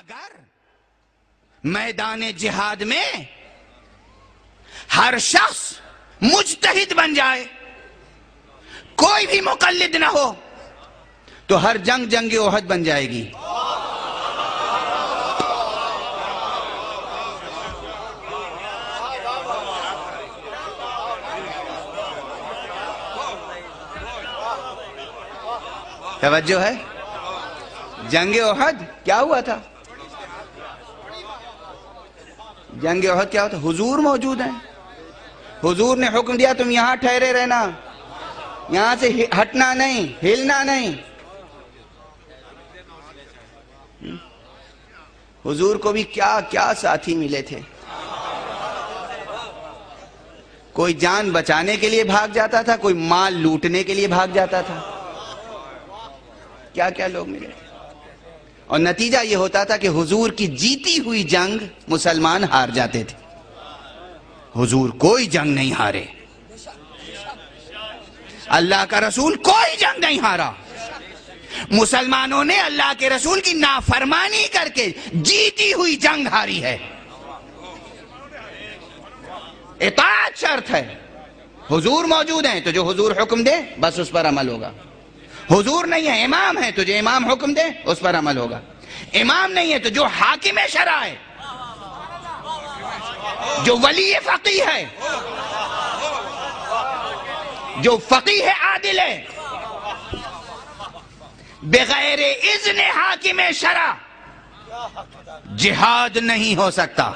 اگر میدان جہاد میں ہر شخص مجتہد بن جائے، کوئی بھی مقلد نہ ہو، تو ہر جنگ جنگ احد بن جائے گی۔ توجہ ہے؟ جنگ احد کیا ہوا تھا؟ جنگ احد کیا ہوتا حضور موجود ہیں۔ حضور نے حکم دیا تم یہاں ٹھہرے رہنا۔ یہاں سے ہٹنا نہیں، ہلنا نہیں۔ حضور کو بھی کیا کیا ساتھی ملے تھے۔ کوئی جان بچانے کے لیے بھاگ جاتا تھا، کوئی مال لوٹنے کے لیے بھاگ جاتا تھا۔ کیا کیا لوگ ملے تھے؟ اور نتیجہ یہ ہوتا تھا کہ حضور کی جیتی ہوئی جنگ مسلمان ہار جاتے تھے۔ حضور کوئی جنگ نہیں ہارے۔ اللہ کا رسول کوئی جنگ نہیں ہارا۔ مسلمانوں نے اللہ کے رسول کی نافرمانی کر کے جیتی ہوئی جنگ ہاری ہے۔ اطاعت شرط ہے۔ حضور موجود ہیں تو جو حضور حکم دے، بس اس پر عمل ہوگا۔ حضور نہیں ہے، امام ہے تو جو امام حکم دے، اس پر عمل ہوگا۔ امام نہیں ہے تو جو حاکم شرع ہے۔ جو ولی فقی ہے۔ جو فقی ہے عادل ہے۔ بغیر اذن حاکم شرع جہاد نہیں ہو سکتا۔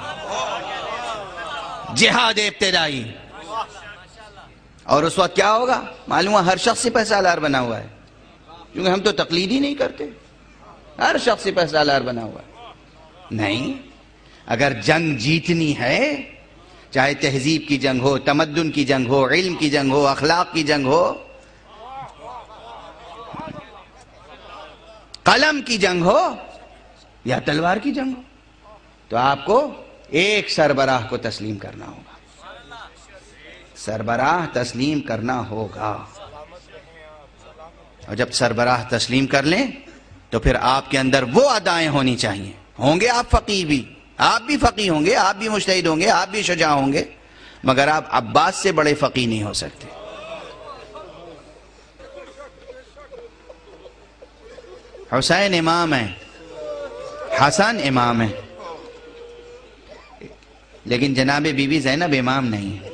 جہاد ابتدائی۔ اور اس وقت کیا ہوگا؟ معلوم ہے، ہر شخص سپہ سالار بنا ہوا ہے۔ کیونکہ ہم تو تقلید ہی نہیں کرتے۔ ہر شخص سپہ سالار بنا ہوا ہے۔ نہیں، اگر جنگ جیتنی ہے، چاہے تہذیب کی جنگ ہو، تمدن کی جنگ ہو، علم کی جنگ ہو، اخلاق کی جنگ ہو، قلم کی جنگ ہو یا تلوار کی جنگ ہو، تو آپ کو ایک سربراہ کو تسلیم کرنا ہوگا۔ سربراہ تسلیم کرنا ہوگا۔ اور جب سربراہ تسلیم کر لیں تو پھر آپ کے اندر وہ ادائیں ہونی چاہیے۔ ہوں گے آپ فقی بھی۔ آپ بھی فقی ہوں گے، آپ بھی مشتحد ہوں گے، آپ بھی شجاع ہوں گے، مگر آپ عباس سے بڑے فقی نہیں ہو سکتے۔ حسین امام ہے حسن امام ہے لیکن جناب بی بی زینب امام نہیں ہے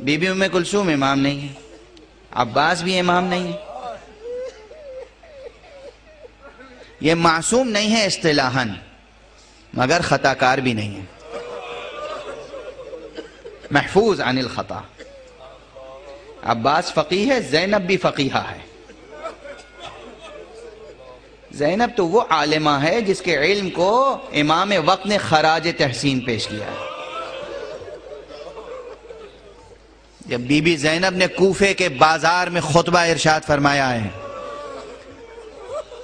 بی بی ام کلثوم امام نہیں ہے عباس بھی امام نہیں۔ ہے یہ معصوم نہیں ہے اصطلاحاً، مگر خطا کار بھی نہیں ہے۔ محفوظ عن الخطا۔ عباس فقی ہے، زینب بھی فقیحہ ہے۔ زینب تو وہ عالمہ ہے جس کے علم کو امام وقت نے خراج تحسین پیش کیا ہے۔ جب بی بی زینب نے کوفے کے بازار میں خطبہ ارشاد فرمایا ہے۔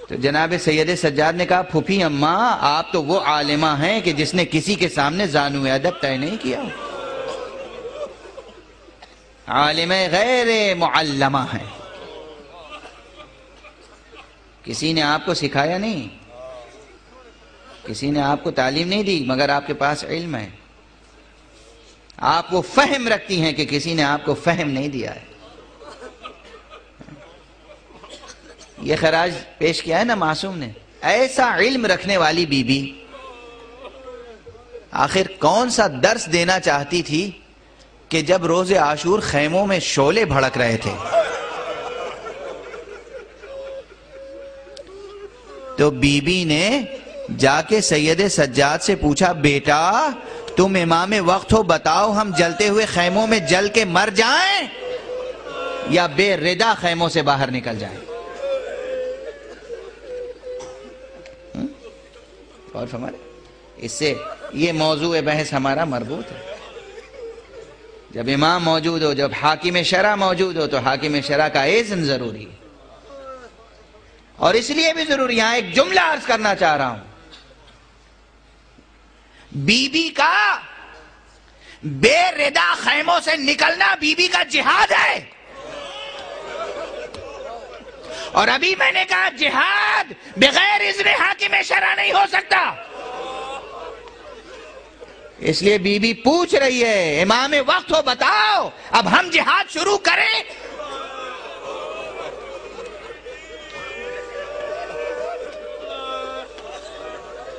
تو جناب سید سجاد نے کہا، پھوپھی اماں، آپ تو وہ عالمہ ہیں کہ جس نے کسی کے سامنے زانو ادب طے نہیں کیا۔ عالم غیر معلمہ ہیں۔ کسی نے آپ کو سکھایا نہیں؟ کسی نے آپ کو تعلیم نہیں دی مگر آپ کے پاس علم ہے۔ آپ وہ فہم رکھتی ہیں کہ کسی نے آپ کو فہم نہیں دیا ہے۔ یہ خراج پیش کیا ہے نا معصوم نے۔ ایسا علم رکھنے والی بی بی آخر کون سا درس دینا چاہتی تھی کہ جب روز عاشور خیموں میں شولے بھڑک رہے تھے۔ تو بی بی نے جا کے سید سجاد سے پوچھا، بیٹا تم امام وقت ہو، بتاؤ ہم جلتے ہوئے خیموں میں جل کے مر جائیں یا بے ردا خیموں سے باہر نکل جائیں؟ اور ہمارے اس سے یہ موضوع بحث ہمارا مربوط ہے۔ جب امام موجود ہو، جب حاکم شرع موجود ہو، تو حاکم شرع کا ایزن ضروری ہے۔ اور اس لیے بھی ضروری یہاں ایک جملہ عرض کرنا چاہ رہا ہوں۔ بی بی کا بے ردا خیموں سے نکلنا بی بی کا جہاد ہے۔ اور ابھی میں نے کہا جہاد بغیر اذن حاکم شرع نہیں ہو سکتا۔ اس لیے بی بی پوچھ رہی ہے، امام وقت ہو، بتاؤ، اب ہم جہاد شروع کریں۔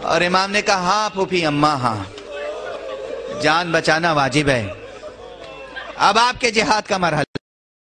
اور امام نے کہا ہاں پھوپھی اماں ہاں۔ جان بچانا واجب ہے۔ اب آپ کے جہاد کا مرحلہ۔